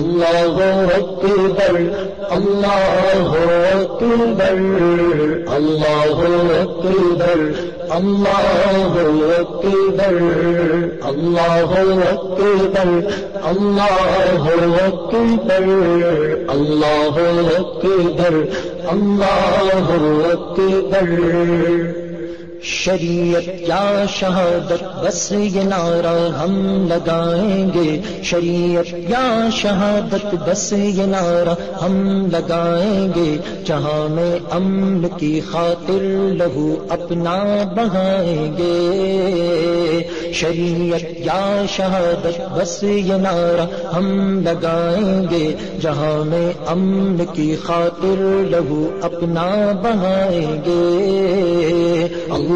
اللہ اکبر اللہ اکبر اللہ اکبر اللہ اکبر اللہ اکبر اللہ اکبر اللہ اکبر اللہ اکبر شریعت کیا شہادت، بس یہ نعرہ ہم لگائیں گے۔ شریعت کیا شہادت، بس یہ نعرہ ہم لگائیں گے۔ جہاں میں امن کی خاطر لہو اپنا بہائیں گے۔ شریعت یا شہادت، بس یہ نعرہ ہم لگائیں گے۔ جہاں میں امن کی خاطر لہو اپنا بہائیں گے۔ اللہ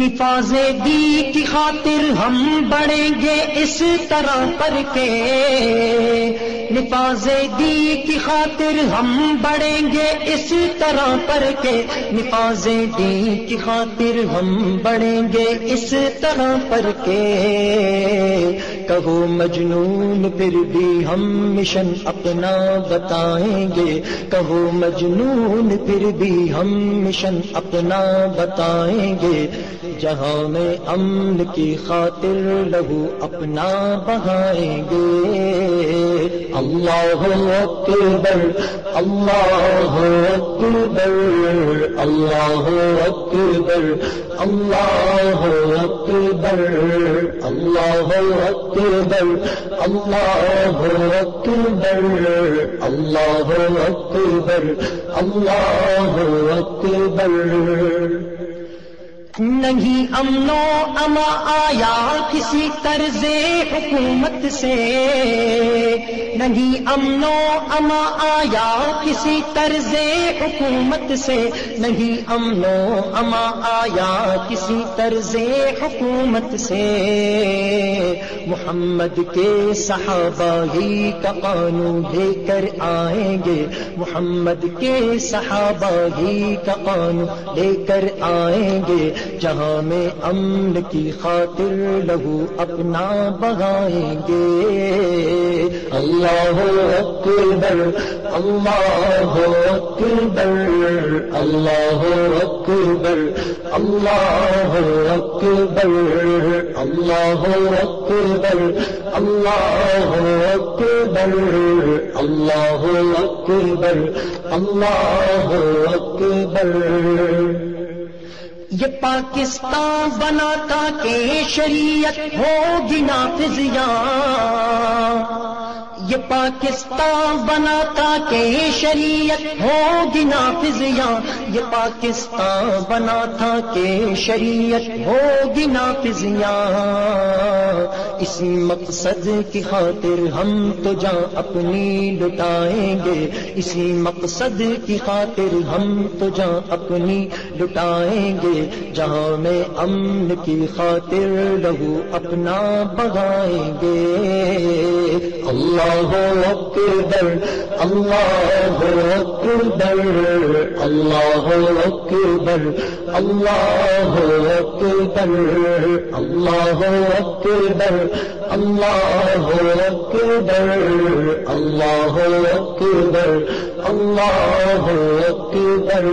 نفاذ دی کی خاطر ہم بڑھیں گے اس طرح پر کے۔ نفاذ دی کی خاطر ہم بڑھیں گے اس طرح پر کے۔ نفاذ دی کی خاطر ہم بڑھیں گے اس طرح پر کے۔ کہو مجنون، پھر بھی ہم مشن اپنا بتائیں گے۔ کہو مجنون، پھر بھی ہم مشن اپنا بتائیں گے۔ جہاں میں امن کی خاطر لہو اپنا بہائیں گے۔ اللہ اکبر اللہ اکبر اللہ اکبر اللہ اکبر اللہ اکبر اللہ اکبر اللہ اکبر اللہ اکبر۔ نہیں امن و اما آیا کسی طرز حکومت سے نہیں امن و اما آیا کسی طرز حکومت سے نہیں امن و اما آیا کسی طرز حکومت سے محمد کے صحابہ ہی کا قانون لے کر آئیں گے محمد کے صحابہ ہی کا قانون لے کر آئیں گے جہاں میں امن کی خاطر لہو اپنا بہائیں گے۔ اللہ اکبر اللہ اکبر اللہ اکبر اللہ اکبر اللہ اکبر اللہ اکبر اللہ اکبر اللہ اکبر۔ یہ پاکستان بناتا کہ شریعت ہوگی نافذیاں۔ یہ پاکستان بناتا کہ شریعت ہوگی نافذیاں۔ یہ پاکستان بنا تھا کہ شریعت ہوگی نافذیاں۔ اسی مقصد کی خاطر ہم تو جان اپنی لٹائیں گے۔ اسی مقصد کی خاطر ہم تو جان اپنی لٹائیں گے، جہاں میں امن کی خاطر لہو اپنا بگائیں گے۔ اللہ اکبر اللہ اکبر اللہ اکبر اللہ اکبر اللہ اکبر۔ اللہ اکبر اللہ اکبر اللہ اکبر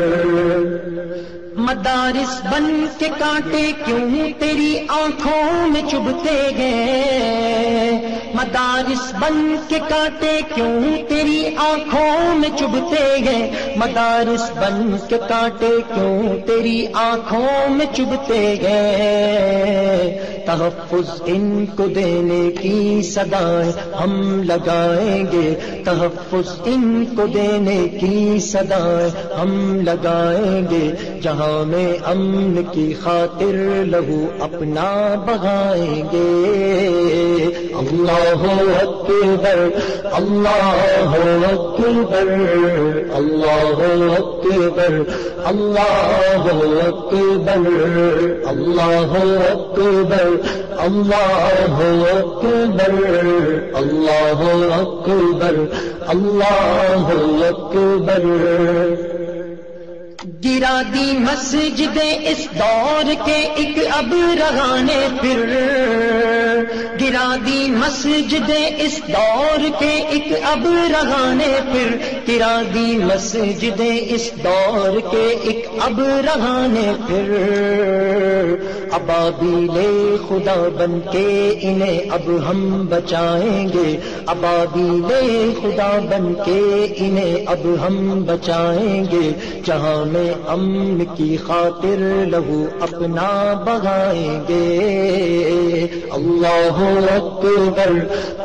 مدارس بن کے کانٹے کیوں تیری آنکھوں میں چبھتے گئے؟ مدارس بن کے کاٹے کیوں تیری آنکھوں میں چبھتے گئے؟ مدارس بن کے کاٹے کیوں تیری آنکھوں میں چبھتے گئے؟ تحفظ ان کو دینے کی صدائیں ہم لگائیں گے، تحفظ ان کو دینے کی صدائیں ہم لگائیں گے۔ جہاں میں امن کی خاطر لہو اپنا بغائیں گے۔ اللہ اکبر اللہ اکبر اللہ اکبر اللہ اکبر اللہ اکبر۔ اللہ اکبر اللہ اکبر اللہ اکبر۔ گرا دی مسجد اس دور کے ایک اب رہانے پھر۔ گرا دی مسجد اس دور کے ایک اب رہانے پھر۔ گرا دی مسجد اس دور کے ایک اب رہانے پھر۔ ابابی لے خدا بن کے انہیں اب ہم بچائیں گے۔ ابابی لے خدا بن کے انہیں اب ہم بچائیں گے۔ جہاں میں امن کی خاطر لہو اپنا بغائیں گے۔ اللہ اکبر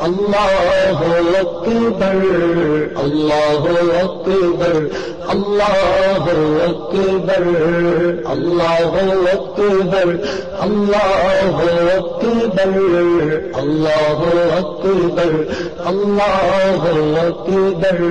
اللہ اکبر اللہ اکبر اللہ اکبر اللہ اکبر اللہ اکبر اللہ اکبر اللہ اکبر۔